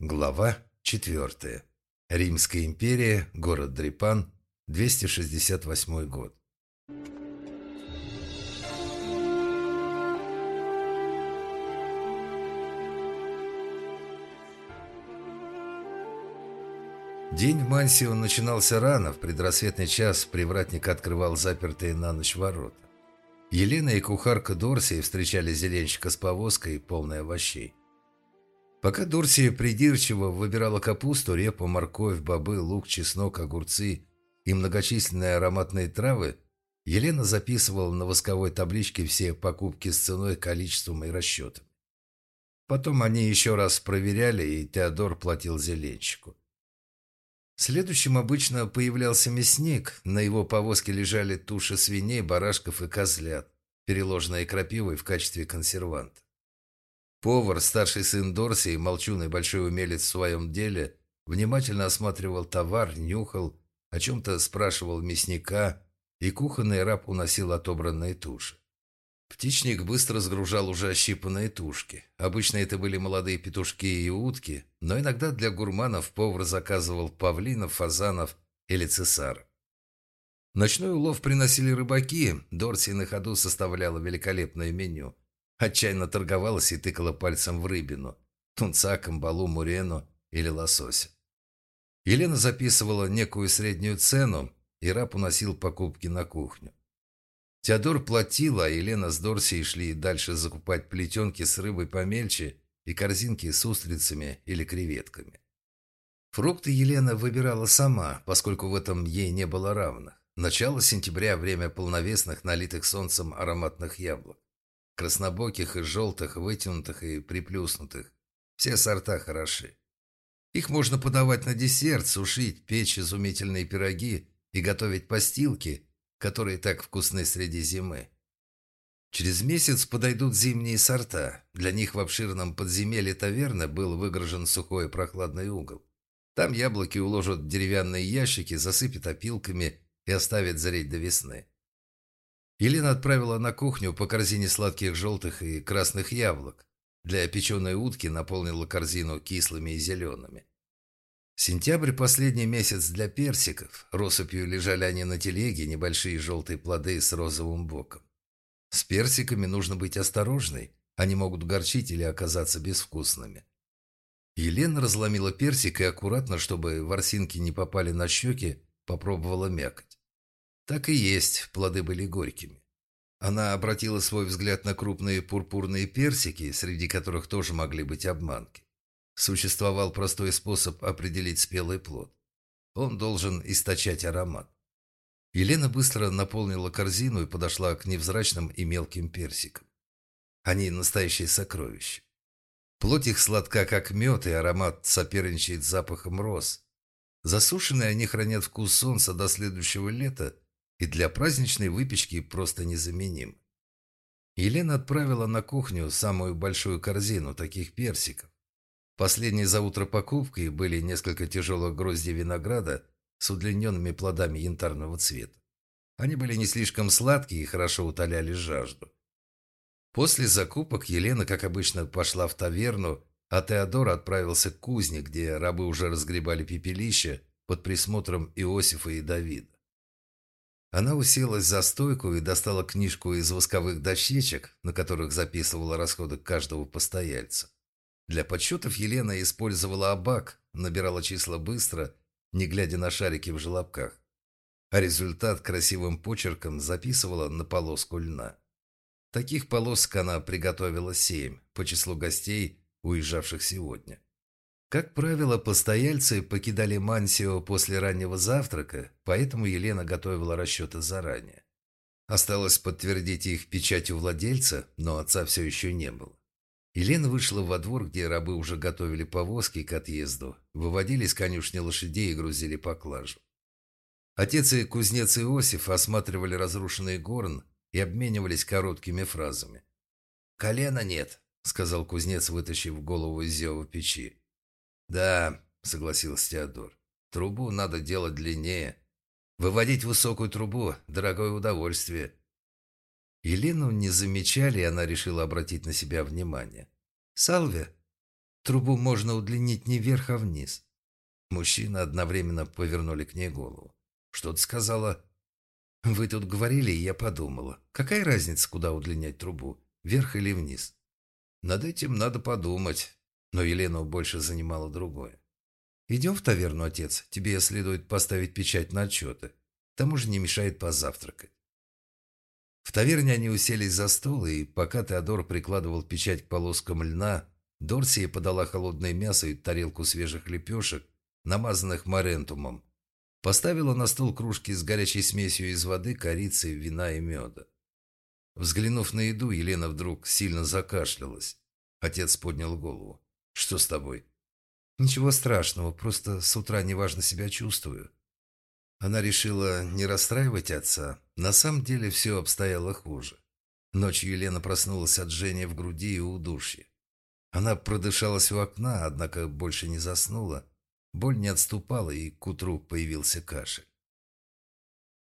Глава 4. Римская империя, город Дрипан, 268 год. День в Мансио начинался рано, в предрассветный час привратник открывал запертые на ночь ворота. Елена и кухарка Дорси встречали зеленщика с повозкой, полной овощей. Пока Дорси придирчиво выбирала капусту, репу, морковь, бобы, лук, чеснок, огурцы и многочисленные ароматные травы, Елена записывала на восковой табличке все покупки с ценой, количеством и расчетом. Потом они еще раз проверяли, и Теодор платил зеленщику. Следующим обычно появлялся мясник. На его повозке лежали туши свиней, барашков и козлят, переложенные крапивой в качестве консерванта. Повар, старший сын Дорси, молчун и большой умелец в своем деле, внимательно осматривал товар, нюхал, о чем-то спрашивал мясника, и кухонный раб уносил отобранные туши. Птичник быстро сгружал уже ощипанные тушки. Обычно это были молодые петушки и утки, но иногда для гурманов повар заказывал павлинов, фазанов или цесар. Ночной улов приносили рыбаки, Дорси на ходу составляла великолепное меню. Отчаянно торговалась и тыкала пальцем в рыбину, тунца, камбалу, мурену или лосося. Елена записывала некую среднюю цену, и раб уносил покупки на кухню. Теодор платил, а Елена с Дорсией шли дальше закупать плетенки с рыбой помельче и корзинки с устрицами или креветками. Фрукты Елена выбирала сама, поскольку в этом ей не было равных. Начало сентября – время полновесных, налитых солнцем ароматных яблок. Краснобоких и желтых, вытянутых и приплюснутых. Все сорта хороши. Их можно подавать на десерт, сушить, печь изумительные пироги и готовить постилки – которые так вкусны среди зимы. Через месяц подойдут зимние сорта. Для них в обширном подземелье таверны был выгрожен сухой прохладный угол. Там яблоки уложат в деревянные ящики, засыпят опилками и оставят зареть до весны. Елена отправила на кухню по корзине сладких желтых и красных яблок. Для печеной утки наполнила корзину кислыми и зелеными. Сентябрь – последний месяц для персиков. Россыпью лежали они на телеге, небольшие желтые плоды с розовым боком. С персиками нужно быть осторожной, они могут горчить или оказаться безвкусными. Елена разломила персик и аккуратно, чтобы ворсинки не попали на щеки, попробовала мякоть. Так и есть, плоды были горькими. Она обратила свой взгляд на крупные пурпурные персики, среди которых тоже могли быть обманки. Существовал простой способ определить спелый плод. Он должен источать аромат. Елена быстро наполнила корзину и подошла к невзрачным и мелким персикам. Они настоящие сокровища. Плоть их сладка, как мед, и аромат соперничает с запахом роз. Засушенные они хранят вкус солнца до следующего лета, и для праздничной выпечки просто незаменим. Елена отправила на кухню самую большую корзину таких персиков. Последней за утро покупкой были несколько тяжелых гроздей винограда с удлиненными плодами янтарного цвета. Они были не слишком сладкие и хорошо утоляли жажду. После закупок Елена, как обычно, пошла в таверну, а Теодор отправился к кузне, где рабы уже разгребали пепелище под присмотром Иосифа и Давида. Она уселась за стойку и достала книжку из восковых дощечек, на которых записывала расходы каждого постояльца. Для подсчетов Елена использовала абак, набирала числа быстро, не глядя на шарики в желобках. А результат красивым почерком записывала на полоску льна. Таких полосок она приготовила семь по числу гостей, уезжавших сегодня. Как правило, постояльцы покидали Мансио после раннего завтрака, поэтому Елена готовила расчеты заранее. Осталось подтвердить их печатью владельца, но отца все еще не было. Елена вышла во двор, где рабы уже готовили повозки к отъезду, выводили из конюшни лошадей и грузили поклажу. Отец и кузнец Иосиф осматривали разрушенный горн и обменивались короткими фразами. «Колена нет», — сказал кузнец, вытащив голову из зева печи. «Да», — согласился Теодор, — «трубу надо делать длиннее. Выводить высокую трубу — дорогое удовольствие. Елену не замечали, и она решила обратить на себя внимание. «Салве?» Трубу можно удлинить не вверх, а вниз». Мужчины одновременно повернули к ней голову. «Что ты сказала?» «Вы тут говорили, и я подумала. Какая разница, куда удлинять трубу? Вверх или вниз?» «Над этим надо подумать». Но Елену больше занимало другое. «Идем в таверну, отец. Тебе следует поставить печать на отчеты. К тому же не мешает позавтракать». В таверне они уселись за стол, и пока Теодор прикладывал печать к полоскам льна, Дорсия подала холодное мясо и тарелку свежих лепешек, намазанных морентумом. Поставила на стол кружки с горячей смесью из воды, корицы, вина и меда. Взглянув на еду, Елена вдруг сильно закашлялась. Отец поднял голову. «Что с тобой?» «Ничего страшного, просто с утра неважно себя чувствую». Она решила не расстраивать отца. На самом деле все обстояло хуже. Ночью Елена проснулась от жжения в груди и удушья. Она продышалась у окна, однако больше не заснула. Боль не отступала, и к утру появился кашель.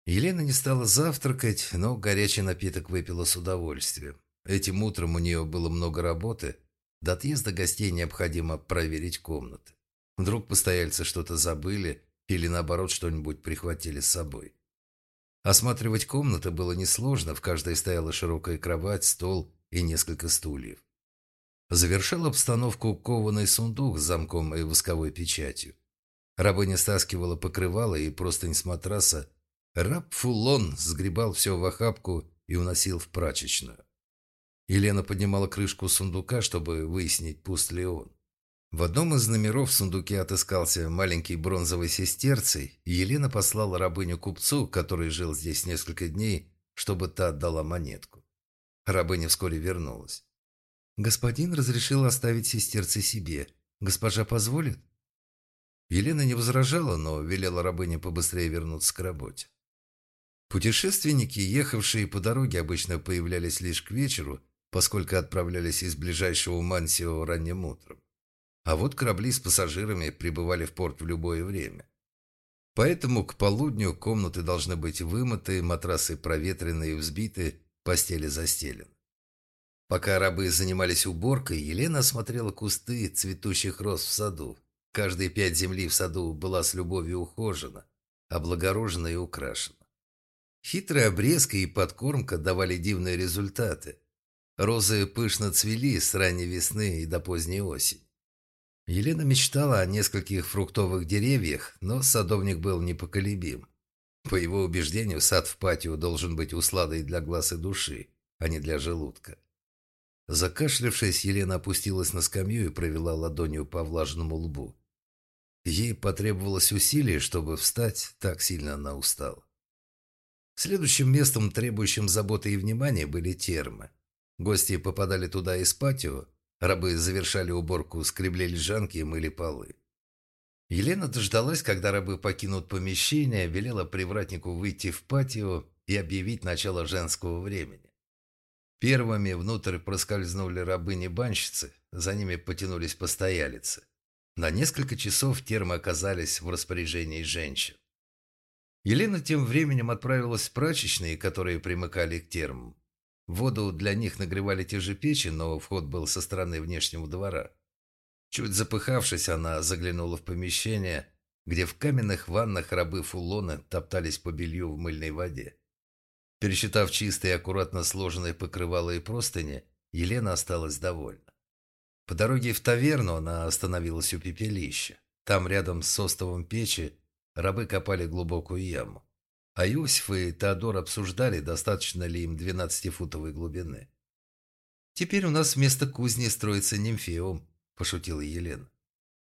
Елена не стала завтракать, но горячий напиток выпила с удовольствием. Этим утром у нее было много работы. До отъезда гостей необходимо проверить комнаты. Вдруг постояльцы что-то забыли или, наоборот, что-нибудь прихватили с собой. Осматривать комнаты было несложно, в каждой стояла широкая кровать, стол и несколько стульев. Завершал обстановку кованый сундук с замком и восковой печатью. Рабыня стаскивала покрывало и простынь с матраса. Раб Фулон сгребал все в охапку и уносил в прачечную. Елена поднимала крышку сундука, чтобы выяснить, пуст ли он. В одном из номеров в сундуке отыскался маленький бронзовый сестерцей, и Елена послала рабыню купцу, который жил здесь несколько дней, чтобы та отдала монетку. Рабыня вскоре вернулась. Господин разрешил оставить сестерцы себе. Госпожа позволит? Елена не возражала, но велела рабыне побыстрее вернуться к работе. Путешественники, ехавшие по дороге, обычно появлялись лишь к вечеру, поскольку отправлялись из ближайшего Мансио ранним утром. А вот корабли с пассажирами прибывали в порт в любое время. Поэтому к полудню комнаты должны быть вымыты, матрасы проветрены и взбиты, постели застелены. Пока рабы занимались уборкой, Елена осмотрела кусты цветущих роз в саду. Каждая пять земли в саду была с любовью ухожена, облагорожена и украшена. Хитрая обрезка и подкормка давали дивные результаты. Розы пышно цвели с ранней весны и до поздней осени. Елена мечтала о нескольких фруктовых деревьях, но садовник был непоколебим. По его убеждению, сад в патио должен быть усладой для глаз и души, а не для желудка. Закашлявшись, Елена опустилась на скамью и провела ладонью по влажному лбу. Ей потребовалось усилие, чтобы встать, так сильно она устала. Следующим местом, требующим заботы и внимания, были термы. Гости попадали туда из патио, рабы завершали уборку, скребли лежанки и мыли полы. Елена дождалась, когда рабы покинут помещение, велела привратнику выйти в патио и объявить начало женского времени. Первыми внутрь проскользнули рабыни-банщицы, за ними потянулись постоялицы. На несколько часов термы оказались в распоряжении женщин. Елена тем временем отправилась в прачечные, которые примыкали к термам. Воду для них нагревали те же печи, но вход был со стороны внешнего двора. Чуть запыхавшись, она заглянула в помещение, где в каменных ваннах рабы фулона топтались по белью в мыльной воде. Пересчитав чистые аккуратно сложенные покрывала и простыни, Елена осталась довольна. По дороге в таверну она остановилась у пепелища. Там, рядом с остовом печи, рабы копали глубокую яму. А Иосиф и Теодор обсуждали, достаточно ли им 12-футовой глубины. «Теперь у нас вместо кузни строится нимфеум», – пошутила Елена.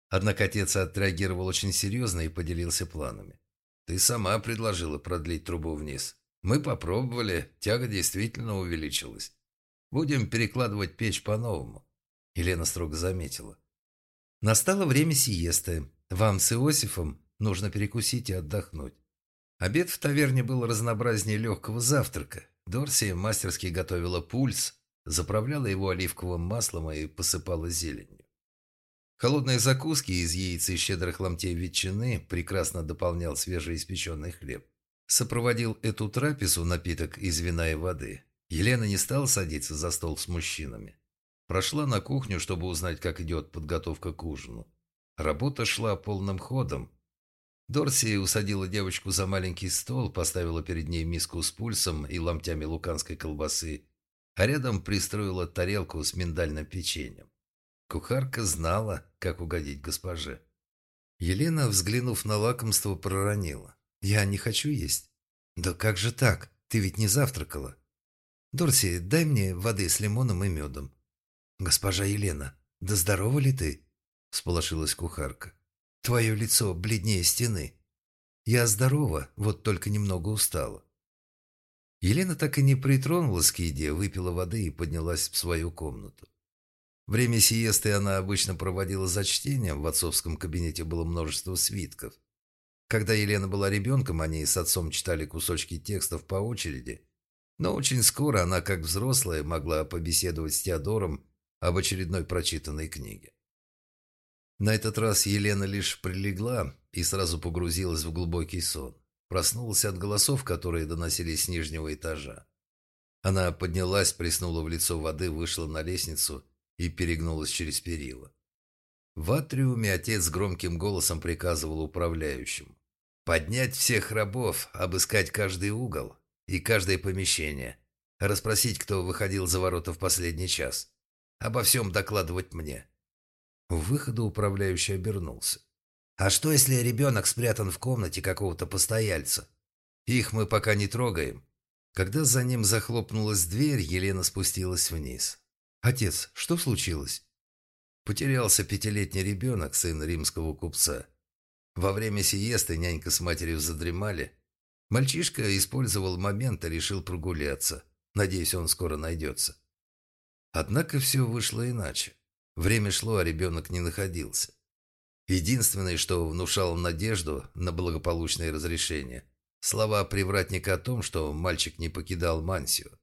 Однако отец отреагировал очень серьезно и поделился планами. «Ты сама предложила продлить трубу вниз. Мы попробовали, тяга действительно увеличилась. Будем перекладывать печь по-новому. Елена строго заметила. Настало время сиесты. Вам с Иосифом нужно перекусить и отдохнуть. Обед в таверне был разнообразнее легкого завтрака. Дорси мастерски готовила пульс, заправляла его оливковым маслом и посыпала зеленью. Холодные закуски из яиц и щедрых ломтей ветчины прекрасно дополнял свежеиспеченный хлеб. Сопроводил эту трапезу напиток из вина и воды. Елена не стала садиться за стол с мужчинами. Прошла на кухню, чтобы узнать, как идет подготовка к ужину. Работа шла полным ходом. Дорси усадила девочку за маленький стол, поставила перед ней миску с пульсом и ломтями луканской колбасы, а рядом пристроила тарелку с миндальным печеньем. Кухарка знала, как угодить госпоже. Елена, взглянув на лакомство, проронила. «Я не хочу есть». «Да как же так? Ты ведь не завтракала». «Дорси, дай мне воды с лимоном и медом». «Госпожа Елена, да здорова ли ты?» – сполошилась кухарка. «Твое лицо бледнее стены». «Я здорова, вот только немного устала». Елена так и не притронулась к еде, выпила воды и поднялась в свою комнату. Время сиесты она обычно проводила за чтением, в отцовском кабинете было множество свитков. Когда Елена была ребенком, они с отцом читали кусочки текстов по очереди, но очень скоро она, как взрослая, могла побеседовать с Теодором об очередной прочитанной книге. На этот раз Елена лишь прилегла и сразу погрузилась в глубокий сон. Проснулась от голосов, которые доносились с нижнего этажа. Она поднялась, приснула в лицо воды, вышла на лестницу и перегнулась через перила. В атриуме отец громким голосом приказывал управляющим. «Поднять всех рабов, обыскать каждый угол и каждое помещение, расспросить, кто выходил за ворота в последний час, обо всем докладывать мне». У выхода управляющий обернулся. А что, если ребенок спрятан в комнате какого-то постояльца? Их мы пока не трогаем. Когда за ним захлопнулась дверь, Елена спустилась вниз. «Отец, что случилось?» Потерялся пятилетний ребенок, сын римского купца. Во время сиесты нянька с матерью задремали. Мальчишка использовал момент и решил прогуляться. Надеюсь, он скоро найдется. Однако все вышло иначе. Время шло, а ребенок не находился. Единственное, что внушало надежду на благополучное разрешение – слова привратника о том, что мальчик не покидал Мансию.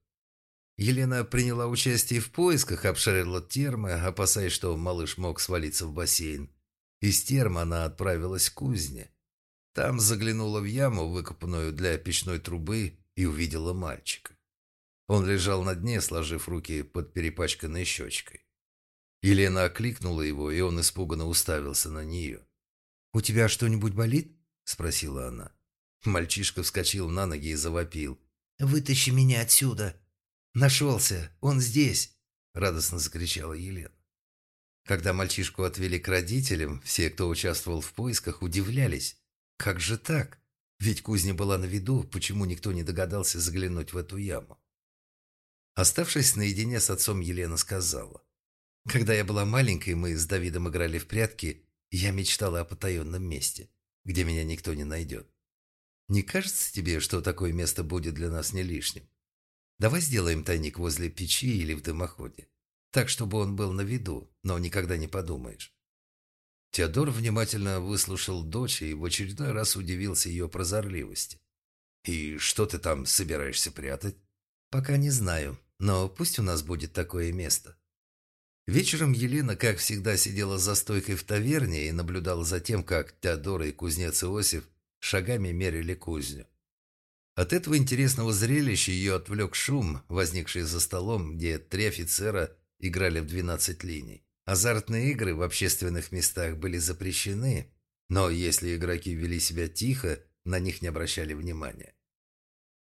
Елена приняла участие в поисках, обшарила термы, опасаясь, что малыш мог свалиться в бассейн. Из терма она отправилась к кузне. Там заглянула в яму, выкопанную для печной трубы, и увидела мальчика. Он лежал на дне, сложив руки под перепачканной щечкой. Елена окликнула его, и он испуганно уставился на нее. «У тебя что-нибудь болит?» – спросила она. Мальчишка вскочил на ноги и завопил. «Вытащи меня отсюда!» «Нашелся! Он здесь!» – радостно закричала Елена. Когда мальчишку отвели к родителям, все, кто участвовал в поисках, удивлялись. «Как же так? Ведь кузня была на виду, почему никто не догадался заглянуть в эту яму?» Оставшись наедине с отцом, Елена сказала. Когда я была маленькой, мы с Давидом играли в прятки, я мечтала о потаенном месте, где меня никто не найдет. Не кажется тебе, что такое место будет для нас не лишним? Давай сделаем тайник возле печи или в дымоходе. Так, чтобы он был на виду, но никогда не подумаешь. Теодор внимательно выслушал дочь и в очередной раз удивился ее прозорливости. «И что ты там собираешься прятать?» «Пока не знаю, но пусть у нас будет такое место. Вечером Елена, как всегда, сидела за стойкой в таверне и наблюдала за тем, как Теодора и кузнец Иосиф шагами мерили кузню. От этого интересного зрелища ее отвлек шум, возникший за столом, где три офицера играли в 12 линий. Азартные игры в общественных местах были запрещены, но если игроки вели себя тихо, на них не обращали внимания.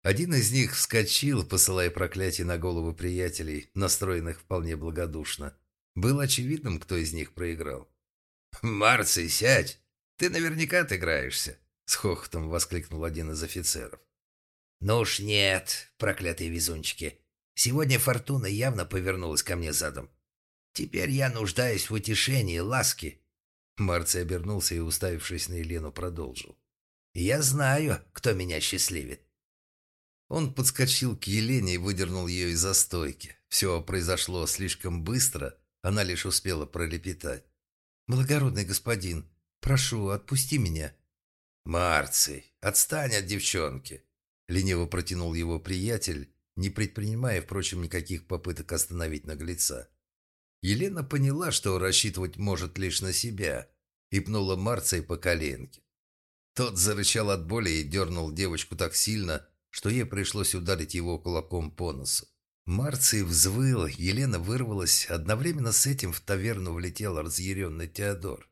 Один из них вскочил, посылая проклятие на голову приятелей, настроенных вполне благодушно. Было очевидным, кто из них проиграл. «Марций, сядь! Ты наверняка отыграешься!» С хохотом воскликнул один из офицеров. «Ну уж нет, проклятые везунчики. Сегодня фортуна явно повернулась ко мне задом. Теперь я нуждаюсь в утешении, ласке». Марций обернулся и, уставившись на Елену, продолжил. «Я знаю, кто меня счастливит». Он подскочил к Елене и выдернул ее из застойки. Все произошло слишком быстро, она лишь успела пролепетать. «Благородный господин, прошу, отпусти меня». «Марций, отстань от девчонки!» Лениво протянул его приятель, не предпринимая, впрочем, никаких попыток остановить наглеца. Елена поняла, что рассчитывать может лишь на себя, и пнула Марция по коленке. Тот зарычал от боли и дернул девочку так сильно, что ей пришлось ударить его кулаком по носу. Марций взвыл, Елена вырвалась. Одновременно с этим в таверну влетел разъяренный Теодор.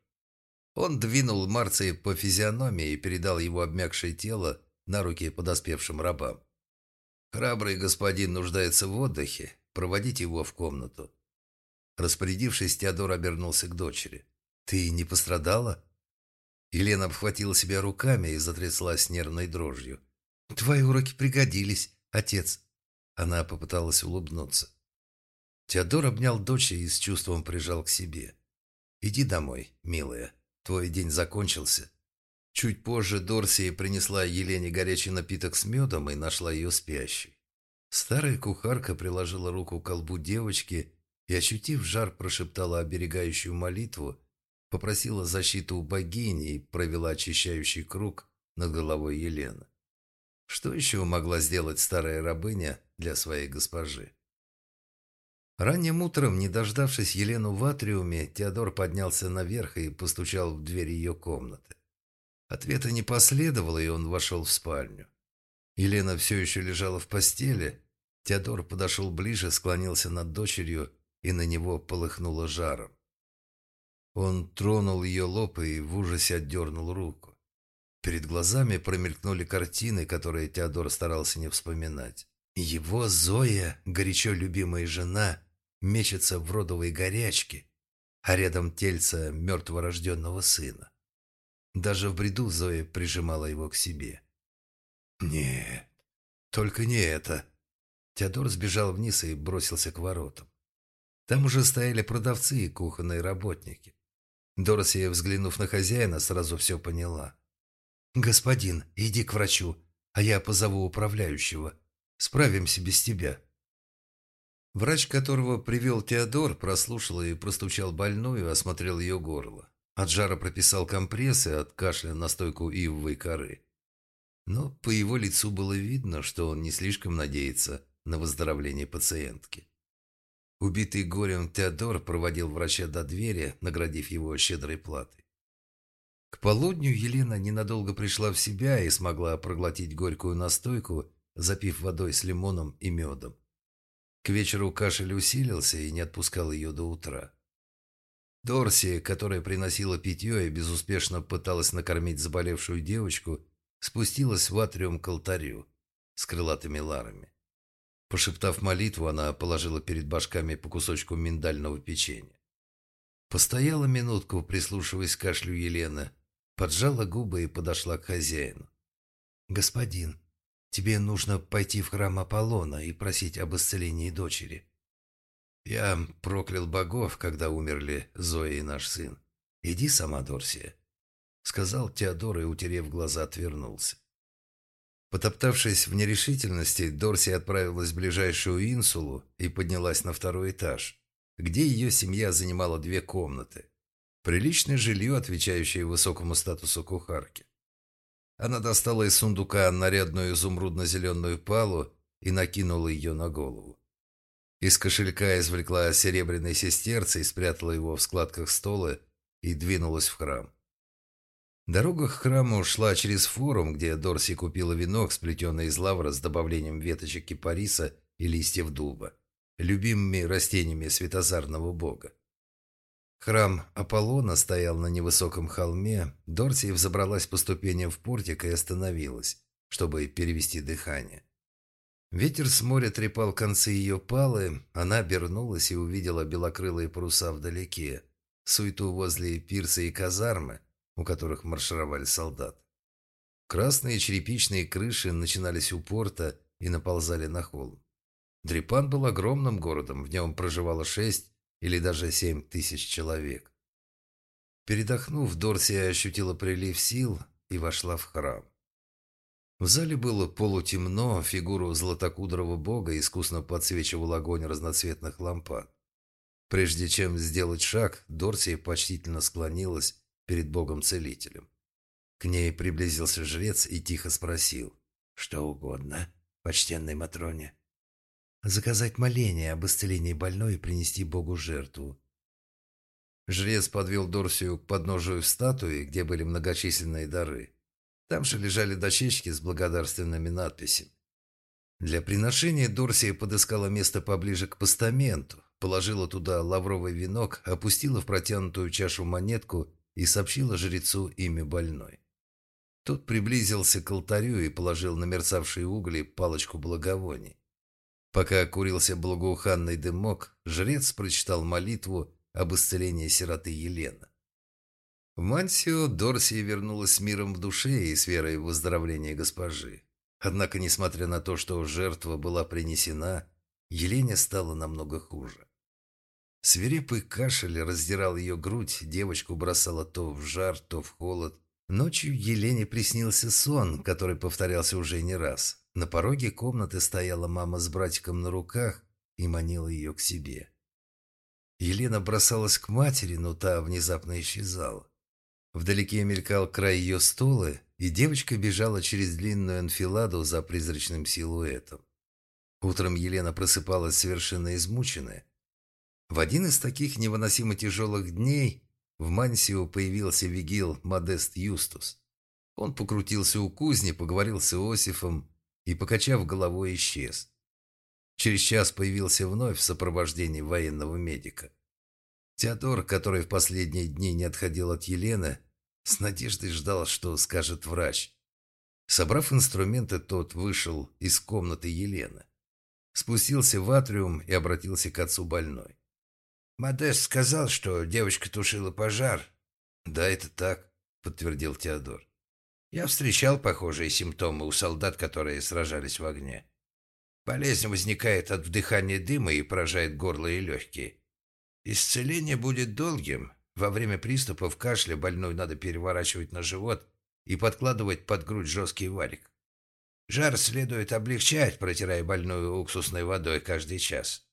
Он двинул Марция по физиономии и передал его обмякшее тело на руки подоспевшим рабам. «Храбрый господин нуждается в отдыхе. Проводите его в комнату». Распорядившись, Теодор обернулся к дочери. «Ты не пострадала?» Елена обхватила себя руками и затряслась нервной дрожью. «Твои уроки пригодились, отец». Она попыталась улыбнуться. Теодор обнял дочь и с чувством прижал к себе. «Иди домой, милая. Твой день закончился». Чуть позже Дорси принесла Елене горячий напиток с медом и нашла ее спящей. Старая кухарка приложила руку к колбу девочки и, ощутив жар, прошептала оберегающую молитву, попросила защиту у богини и провела очищающий круг над головой Елены. Что еще могла сделать старая рабыня для своей госпожи? Ранним утром, не дождавшись Елену в атриуме, Теодор поднялся наверх и постучал в дверь ее комнаты. Ответа не последовало, и он вошел в спальню. Елена все еще лежала в постели. Теодор подошел ближе, склонился над дочерью, и на него полыхнуло жаром. Он тронул ее лоб и в ужасе отдернул руку. Перед глазами промелькнули картины, которые Теодор старался не вспоминать. Его Зоя, горячо любимая жена, мечется в родовой горячке, а рядом тельце мертворожденного сына. Даже в бреду Зоя прижимала его к себе. «Нет, только не это!» Теодор сбежал вниз и бросился к воротам. Там уже стояли продавцы и кухонные работники. Дороси, взглянув на хозяина, сразу все поняла. «Господин, иди к врачу, а я позову управляющего. Справимся без тебя». Врач, которого привел Теодор, прослушал и простучал больную, осмотрел ее горло. От жара прописал компрессы, от кашля настойку ивовой коры. Но по его лицу было видно, что он не слишком надеется на выздоровление пациентки. Убитый горем Теодор проводил врача до двери, наградив его щедрой платой. К полудню Елена ненадолго пришла в себя и смогла проглотить горькую настойку, запив водой с лимоном и медом. К вечеру кашель усилился и не отпускал ее до утра. Дорси, которая приносила питье и безуспешно пыталась накормить заболевшую девочку, спустилась в атриум к алтарю с крылатыми ларами. Пошептав молитву, она положила перед башками по кусочку миндального печенья. Постояла минутку, прислушиваясь к кашлю Елены, поджала губы и подошла к хозяину. «Господин, тебе нужно пойти в храм Аполлона и просить об исцелении дочери. Я проклял богов, когда умерли Зоя и наш сын. Иди сама, Дорсия. Сказал Теодор и, утерев глаза, отвернулся. Потоптавшись в нерешительности, Дорси отправилась в ближайшую инсулу и поднялась на второй этаж, где ее семья занимала две комнаты. Приличное жилье, отвечающее высокому статусу кухарки. Она достала из сундука нарядную изумрудно-зеленую палу и накинула ее на голову. Из кошелька извлекла серебряный сестерце и спрятала его в складках стола и двинулась в храм. Дорога к храму шла через форум, где Дорси купила венок, сплетенный из лавра с добавлением веточек кипариса и листьев дуба, любимыми растениями светозарного бога. Храм Аполлона стоял на невысоком холме. Дорси взобралась по ступеням в портик и остановилась, чтобы перевести дыхание. Ветер с моря трепал концы ее палы, она обернулась и увидела белокрылые паруса вдалеке, суету возле пирса и казармы, у которых маршировали солдаты. Красные черепичные крыши начинались у порта и наползали на холм. Дрипан был огромным городом, в нем проживало шесть или даже семь тысяч человек. Передохнув, Дорси ощутила прилив сил и вошла в храм. В зале было полутемно, фигуру златокудрого бога искусно подсвечивал огонь разноцветных лампад. Прежде чем сделать шаг, Дорсия почтительно склонилась перед богом-целителем. К ней приблизился жрец и тихо спросил. «Что угодно, почтенной Матроне?» «Заказать моление об исцелении больной и принести богу жертву». Жрец подвел Дорсию к подножию статуи, где были многочисленные дары. Там же лежали дощечки с благодарственными надписями. Для приношения Дорсия подыскала место поближе к постаменту, положила туда лавровый венок, опустила в протянутую чашу монетку и сообщила жрецу имя больной. Тот приблизился к алтарю и положил на мерцавшие угли палочку благовоний. Пока курился благоуханный дымок, жрец прочитал молитву об исцелении сироты Елены. В Мансио Дорсия вернулась с миром в душе и с верой в выздоровление госпожи. Однако, несмотря на то, что жертва была принесена, Елене стало намного хуже. Свирепый кашель раздирал ее грудь, девочку бросала то в жар, то в холод. Ночью Елене приснился сон, который повторялся уже не раз. На пороге комнаты стояла мама с братиком на руках и манила ее к себе. Елена бросалась к матери, но та внезапно исчезала. Вдалеке мелькал край ее стола, и девочка бежала через длинную анфиладу за призрачным силуэтом. Утром Елена просыпалась совершенно измученная. В один из таких невыносимо тяжелых дней в Мансио появился вигил Модест Юстус. Он покрутился у кузни, поговорил с Иосифом и, покачав головой, исчез. Через час появился вновь в сопровождении военного медика. Теодор, который в последние дни не отходил от Елены, с надеждой ждал, что скажет врач. Собрав инструменты, тот вышел из комнаты Елены. Спустился в атриум и обратился к отцу больной. Модест сказал, что девочка тушила пожар. Да, это так, подтвердил Теодор. Я встречал похожие симптомы у солдат, которые сражались в огне. Болезнь возникает от вдыхания дыма и поражает горло и легкие. Исцеление будет долгим. Во время приступов кашля больную надо переворачивать на живот и подкладывать под грудь жесткий валик. Жар следует облегчать, протирая больную уксусной водой каждый час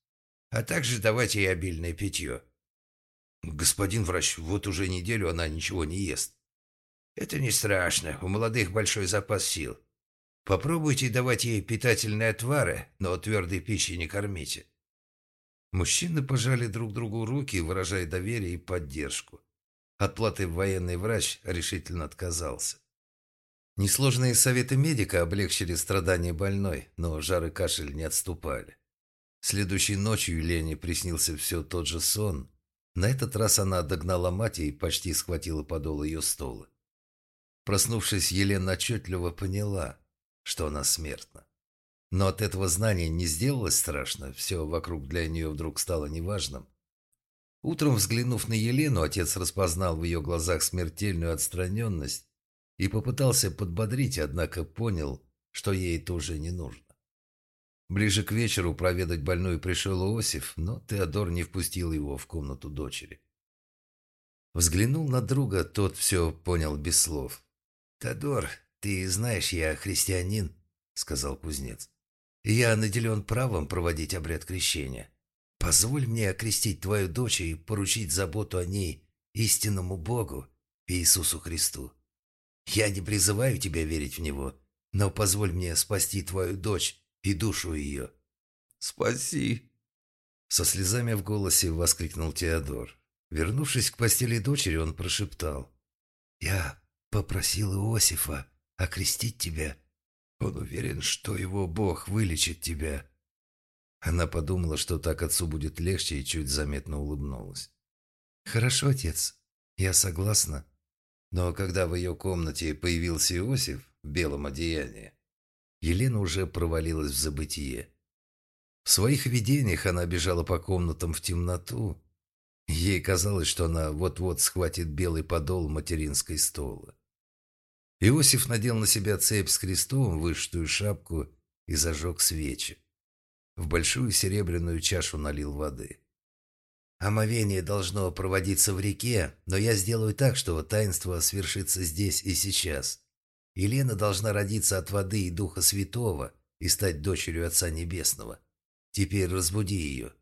а также давать ей обильное питье. Господин врач, вот уже неделю она ничего не ест. Это не страшно, у молодых большой запас сил. Попробуйте давать ей питательные отвары, но твердой пищи не кормите. Мужчины пожали друг другу руки, выражая доверие и поддержку. От платы военный врач решительно отказался. Несложные советы медика облегчили страдания больной, но жар и кашель не отступали. Следующей ночью Лене приснился все тот же сон. На этот раз она догнала мать и почти схватила подол ее стола. Проснувшись, Елена отчетливо поняла, что она смертна. Но от этого знания не сделалось страшно, все вокруг для нее вдруг стало неважным. Утром, взглянув на Елену, отец распознал в ее глазах смертельную отстраненность и попытался подбодрить, однако понял, что ей это уже не нужно. Ближе к вечеру проведать больную пришел Иосиф, но Теодор не впустил его в комнату дочери. Взглянул на друга, тот все понял без слов. «Теодор, ты знаешь, я христианин», — сказал кузнец. «Я наделен правом проводить обряд крещения. Позволь мне окрестить твою дочь и поручить заботу о ней истинному Богу, Иисусу Христу. Я не призываю тебя верить в Него, но позволь мне спасти твою дочь и душу ее. «Спаси!» Со слезами в голосе воскликнул Теодор. Вернувшись к постели дочери, он прошептал. «Я попросил Иосифа окрестить тебя. Он уверен, что его Бог вылечит тебя». Она подумала, что так отцу будет легче, и чуть заметно улыбнулась. «Хорошо, отец, я согласна». Но когда в ее комнате появился Иосиф в белом одеянии, Елена уже провалилась в забытие. В своих видениях она бежала по комнатам в темноту. Ей казалось, что она вот-вот схватит белый подол материнской столы. Иосиф надел на себя цепь с крестом, вышитую шапку и зажег свечи. В большую серебряную чашу налил воды. Омовение должно проводиться в реке, но я сделаю так, что таинство свершится здесь и сейчас. Елена должна родиться от воды и Духа Святого и стать дочерью Отца Небесного. Теперь разбуди ее».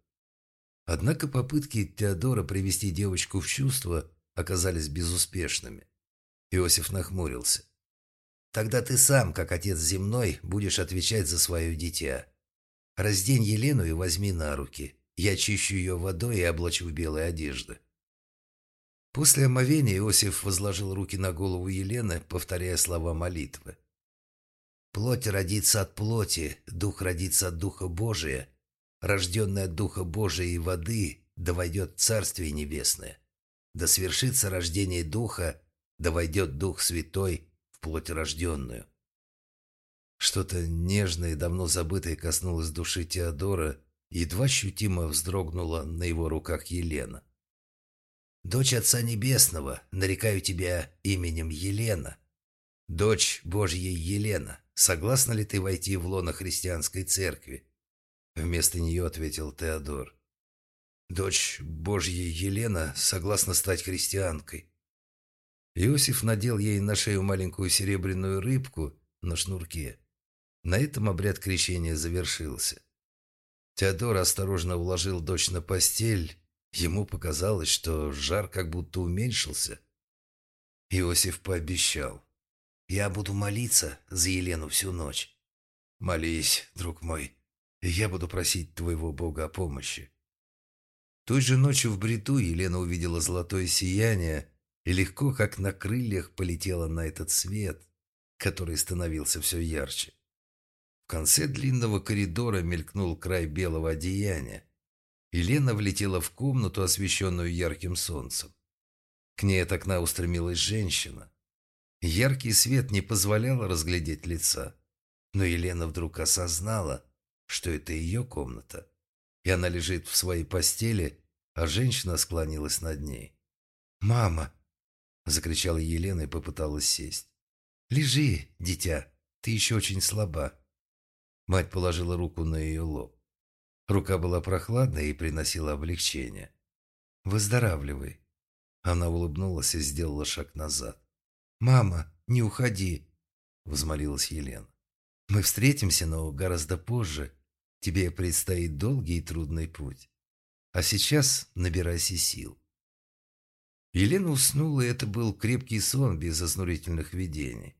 Однако попытки Теодора привести девочку в чувство оказались безуспешными. Иосиф нахмурился. «Тогда ты сам, как отец земной, будешь отвечать за свое дитя. Раздень Елену и возьми на руки. Я чищу ее водой и облачу в белые одежды. После омовения Иосиф возложил руки на голову Елены, повторяя слова молитвы. Плоть родится от плоти, дух родится от духа Божия. Рожденный от духа Божия и воды, да войдет Царствие Небесное. Да свершится рождение духа, да войдет Дух Святой в плоть рожденную. Что-то нежное и давно забытое коснулось души Теодора, едва ощутимо вздрогнула на его руках Елена. «Дочь Отца Небесного, нарекаю тебя именем Елена. Дочь Божьей Елена, согласна ли ты войти в лоно христианской церкви?» Вместо нее ответил Теодор. «Дочь Божьей Елена согласна стать христианкой». Иосиф надел ей на шею маленькую серебряную рыбку на шнурке. На этом обряд крещения завершился. Теодор осторожно уложил дочь на постель. Ему показалось, что жар как будто уменьшился. Иосиф пообещал. «Я буду молиться за Елену всю ночь». «Молись, друг мой, и я буду просить твоего Бога о помощи». Той же ночью в бреду Елена увидела золотое сияние и легко, как на крыльях, полетела на этот свет, который становился все ярче. В конце длинного коридора мелькнул край белого одеяния. Елена влетела в комнату, освещенную ярким солнцем. К ней от окна устремилась женщина. Яркий свет не позволял разглядеть лица. Но Елена вдруг осознала, что это ее комната. И она лежит в своей постели, а женщина склонилась над ней. «Мама!» – закричала Елена и попыталась сесть. «Лежи, дитя, ты еще очень слаба». Мать положила руку на ее лоб. Рука была прохладной и приносила облегчение. «Выздоравливай». Она улыбнулась и сделала шаг назад. «Мама, не уходи!» – взмолилась Елена. «Мы встретимся, но гораздо позже. Тебе предстоит долгий и трудный путь. А сейчас набирайся сил». Елена уснула, и это был крепкий сон без ознурительных видений.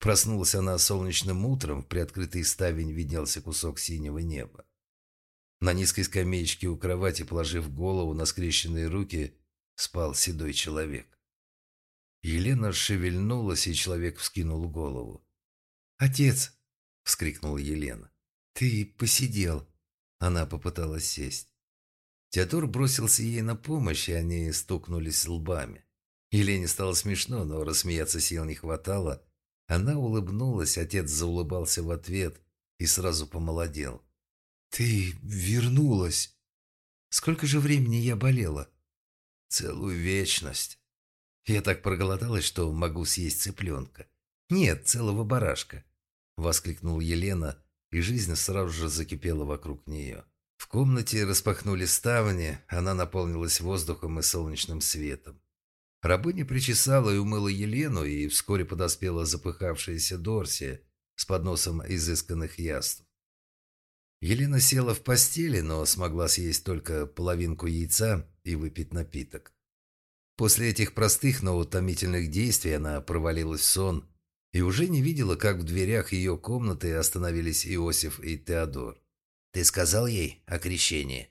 Проснулась она солнечным утром, в приоткрытый ставень виднелся кусок синего неба. На низкой скамеечке у кровати, положив голову на скрещенные руки, спал седой человек. Елена шевельнулась, и человек вскинул голову. «Отец!» — вскрикнула Елена. «Ты посидел!» Она попыталась сесть. Теодор бросился ей на помощь, и они стукнулись лбами. Елене стало смешно, но рассмеяться сил не хватало, она улыбнулась, отец заулыбался в ответ и сразу помолодел. «Ты вернулась!» «Сколько же времени я болела?» «Целую вечность. Я так проголодалась, что могу съесть цыпленка. Нет, целого барашка!» Воскликнула Елена, и жизнь сразу же закипела вокруг нее. В комнате распахнули ставни, она наполнилась воздухом и солнечным светом. Рабыня причесала и умыла Елену, и вскоре подоспела запыхавшаяся Дорсия с подносом изысканных яств. Елена села в постели, но смогла съесть только половинку яйца и выпить напиток. После этих простых, но утомительных действий она провалилась в сон и уже не видела, как в дверях ее комнаты остановились Иосиф и Теодор. «Ты сказал ей о крещении?»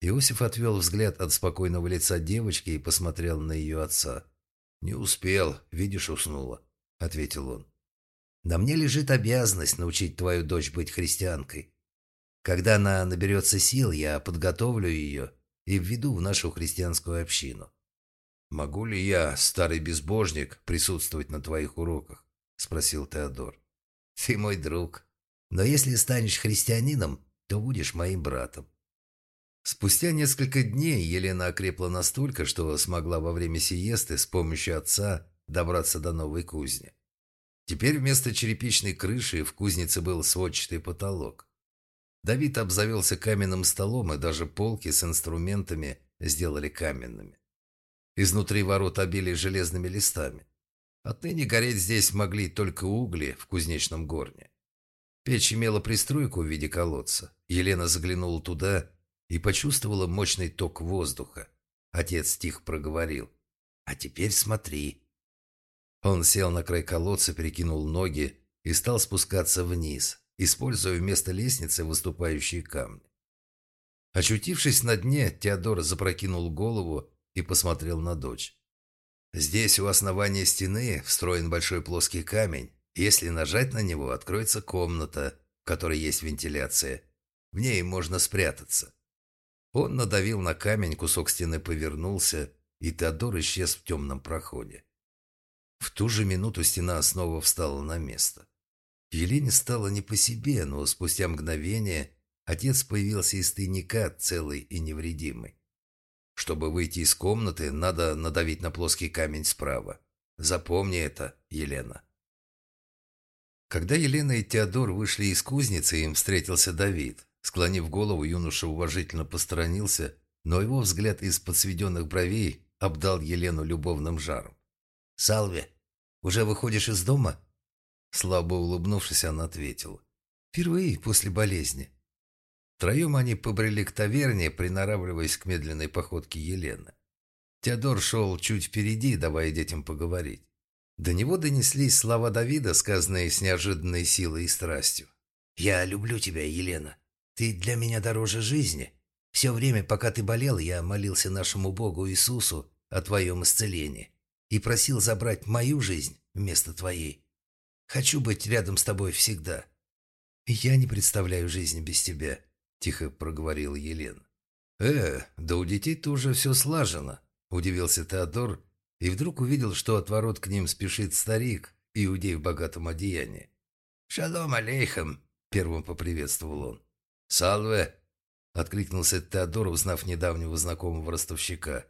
Иосиф отвел взгляд от спокойного лица девочки и посмотрел на ее отца. «Не успел, видишь, уснула», — ответил он. «На мне лежит обязанность научить твою дочь быть христианкой. Когда она наберется сил, я подготовлю ее и введу в нашу христианскую общину». «Могу ли я, старый безбожник, присутствовать на твоих уроках?» — спросил Теодор. «Ты мой друг. Но если станешь христианином, то будешь моим братом. Спустя несколько дней Елена окрепла настолько, что смогла во время сиесты с помощью отца добраться до новой кузни. Теперь вместо черепичной крыши в кузнице был сводчатый потолок. Давид обзавелся каменным столом, и даже полки с инструментами сделали каменными. Изнутри ворот обили железными листами. Отныне гореть здесь могли только угли в кузнечном горне. Печь имела пристройку в виде колодца. Елена заглянула туда и почувствовала мощный ток воздуха. Отец тихо проговорил. «А теперь смотри». Он сел на край колодца, перекинул ноги и стал спускаться вниз, используя вместо лестницы выступающие камни. Очутившись на дне, Теодор запрокинул голову и посмотрел на дочь. «Здесь у основания стены встроен большой плоский камень, Если нажать на него, откроется комната, в которой есть вентиляция. В ней можно спрятаться. Он надавил на камень, кусок стены повернулся, и Теодор исчез в темном проходе. В ту же минуту стена снова встала на место. Елене стало не по себе, но спустя мгновение отец появился из тайника целый и невредимый. Чтобы выйти из комнаты, надо надавить на плоский камень справа. Запомни это, Елена. Когда Елена и Теодор вышли из кузницы, им встретился Давид. Склонив голову, юноша уважительно посторонился, но его взгляд из подсведенных бровей обдал Елену любовным жаром. «Салве, уже выходишь из дома?» Слабо улыбнувшись, она ответила. «Впервые после болезни». Втроем они побрели к таверне, приноравливаясь к медленной походке Елены. Теодор шел чуть впереди, давая детям поговорить. До него донеслись слова Давида, сказанные с неожиданной силой и страстью. «Я люблю тебя, Елена. Ты для меня дороже жизни. Все время, пока ты болел, я молился нашему Богу Иисусу о твоем исцелении и просил забрать мою жизнь вместо твоей. Хочу быть рядом с тобой всегда. Я не представляю жизни без тебя», — тихо проговорила Елена. «Э, да у детей-то уже все слажено», — удивился Теодор, и вдруг увидел, что от ворот к ним спешит старик, иудей в богатом одеянии. «Шалом алейхам!» — первым поприветствовал он. «Салве!» — откликнулся Теодор, узнав недавнего знакомого ростовщика.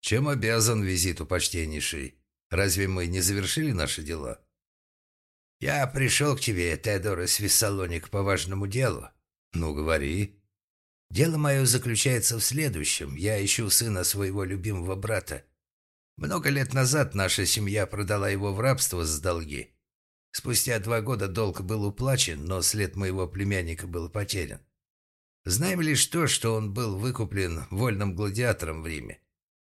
«Чем обязан визиту, почтеннейший? Разве мы не завершили наши дела?» «Я пришел к тебе, Теодор из Виссалоник, по важному делу». «Ну, говори». «Дело мое заключается в следующем. Я ищу сына своего любимого брата. Много лет назад наша семья продала его в рабство с долги. Спустя два года долг был уплачен, но след моего племянника был потерян. Знаем лишь то, что он был выкуплен вольным гладиатором в Риме.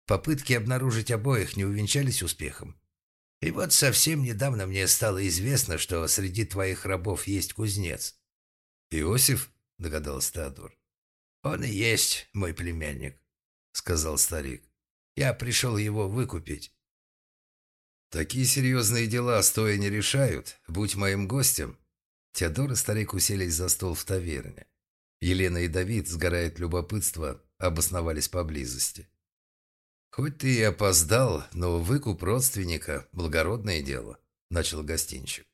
Попытки обнаружить обоих не увенчались успехом. И вот совсем недавно мне стало известно, что среди твоих рабов есть кузнец. «Иосиф?» – догадался Теодор. «Он и есть мой племянник», – сказал старик. «Я пришел его выкупить». «Такие серьезные дела стоя не решают. Будь моим гостем». Теодор и старик уселись за стол в таверне. Елена и Давид, сгорает любопытство, обосновались поблизости. «Хоть ты и опоздал, но выкуп родственника – благородное дело», – начал гостинчик.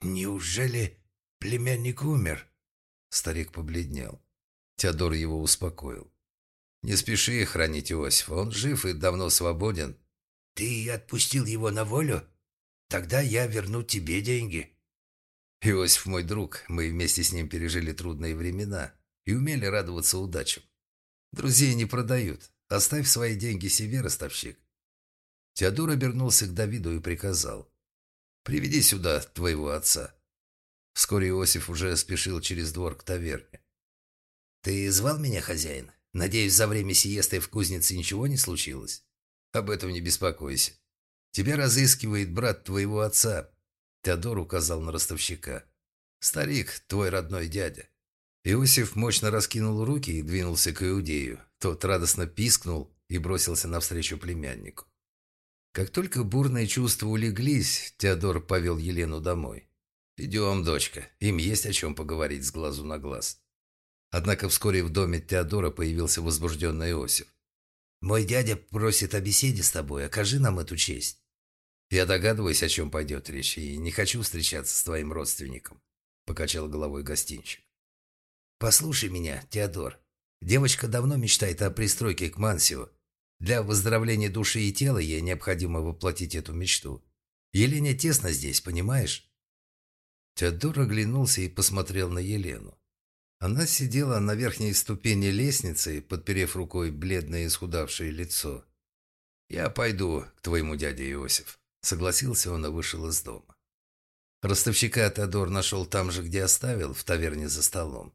«Неужели племянник умер?» Старик побледнел. Теодор его успокоил. «Не спеши хранить Иосифа, он жив и давно свободен». «Ты отпустил его на волю? Тогда я верну тебе деньги». Иосиф мой друг, мы вместе с ним пережили трудные времена и умели радоваться удачам. Друзей не продают. Оставь свои деньги себе, ростовщик. Теодор обернулся к Давиду и приказал. «Приведи сюда твоего отца». Вскоре Иосиф уже спешил через двор к таверне. «Ты звал меня, хозяин? Надеюсь, за время сиесты в кузнице ничего не случилось?» «Об этом не беспокойся. Тебя разыскивает брат твоего отца, Теодор указал на ростовщика. «Старик, твой родной дядя». Иосиф мощно раскинул руки и двинулся к Иудею. Тот радостно пискнул и бросился навстречу племяннику. Как только бурные чувства улеглись, Теодор повел Елену домой. «Идем, дочка, им есть о чем поговорить с глазу на глаз». Однако вскоре в доме Теодора появился возбужденный Иосиф. «Мой дядя просит о беседе с тобой, окажи нам эту честь». «Я догадываюсь, о чем пойдет речь, и не хочу встречаться с твоим родственником», — покачал головой гостинчик. «Послушай меня, Теодор. Девочка давно мечтает о пристройке к Мансио. Для выздоровления души и тела ей необходимо воплотить эту мечту. Елене тесно здесь, понимаешь?» Теодор оглянулся и посмотрел на Елену. Она сидела на верхней ступени лестницы, подперев рукой бледное исхудавшее лицо. «Я пойду к твоему дяде Иосиф», Согласился он и вышел из дома. Ростовщика Теодор нашел там же, где оставил, в таверне за столом.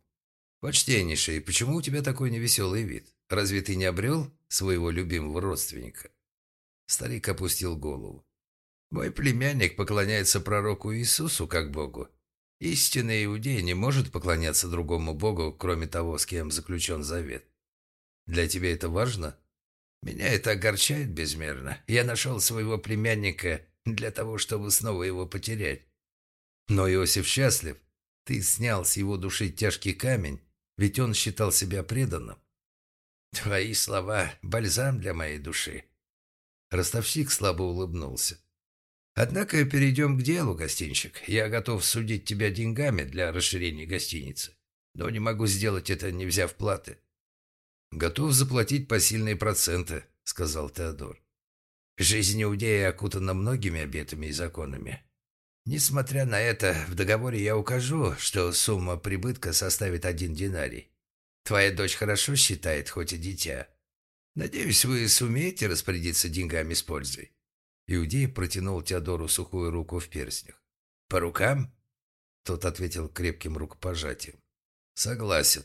«Почтеннейший, почему у тебя такой невеселый вид? Разве ты не обрел своего любимого родственника?» Старик опустил голову. «Мой племянник поклоняется пророку Иисусу как Богу. Истинный иудей не может поклоняться другому Богу, кроме того, с кем заключен завет. Для тебя это важно?» Меня это огорчает безмерно. Я нашел своего племянника для того, чтобы снова его потерять. Но Иосиф счастлив. Ты снял с его души тяжкий камень, ведь он считал себя преданным. Твои слова — бальзам для моей души. Ростовщик слабо улыбнулся. Однако перейдем к делу, гостинщик. Я готов судить тебя деньгами для расширения гостиницы, но не могу сделать это, не взяв платы. Готов заплатить посильные проценты, сказал Теодор. Жизнь иудея окутана многими обетами и законами. Несмотря на это, в договоре я укажу, что сумма прибытка составит один динарий. Твоя дочь хорошо считает, хоть и дитя. Надеюсь, вы сумеете распорядиться деньгами с пользой. Иудей протянул Теодору сухую руку в перстнях. «По рукам?» Тот ответил крепким рукопожатием. «Согласен».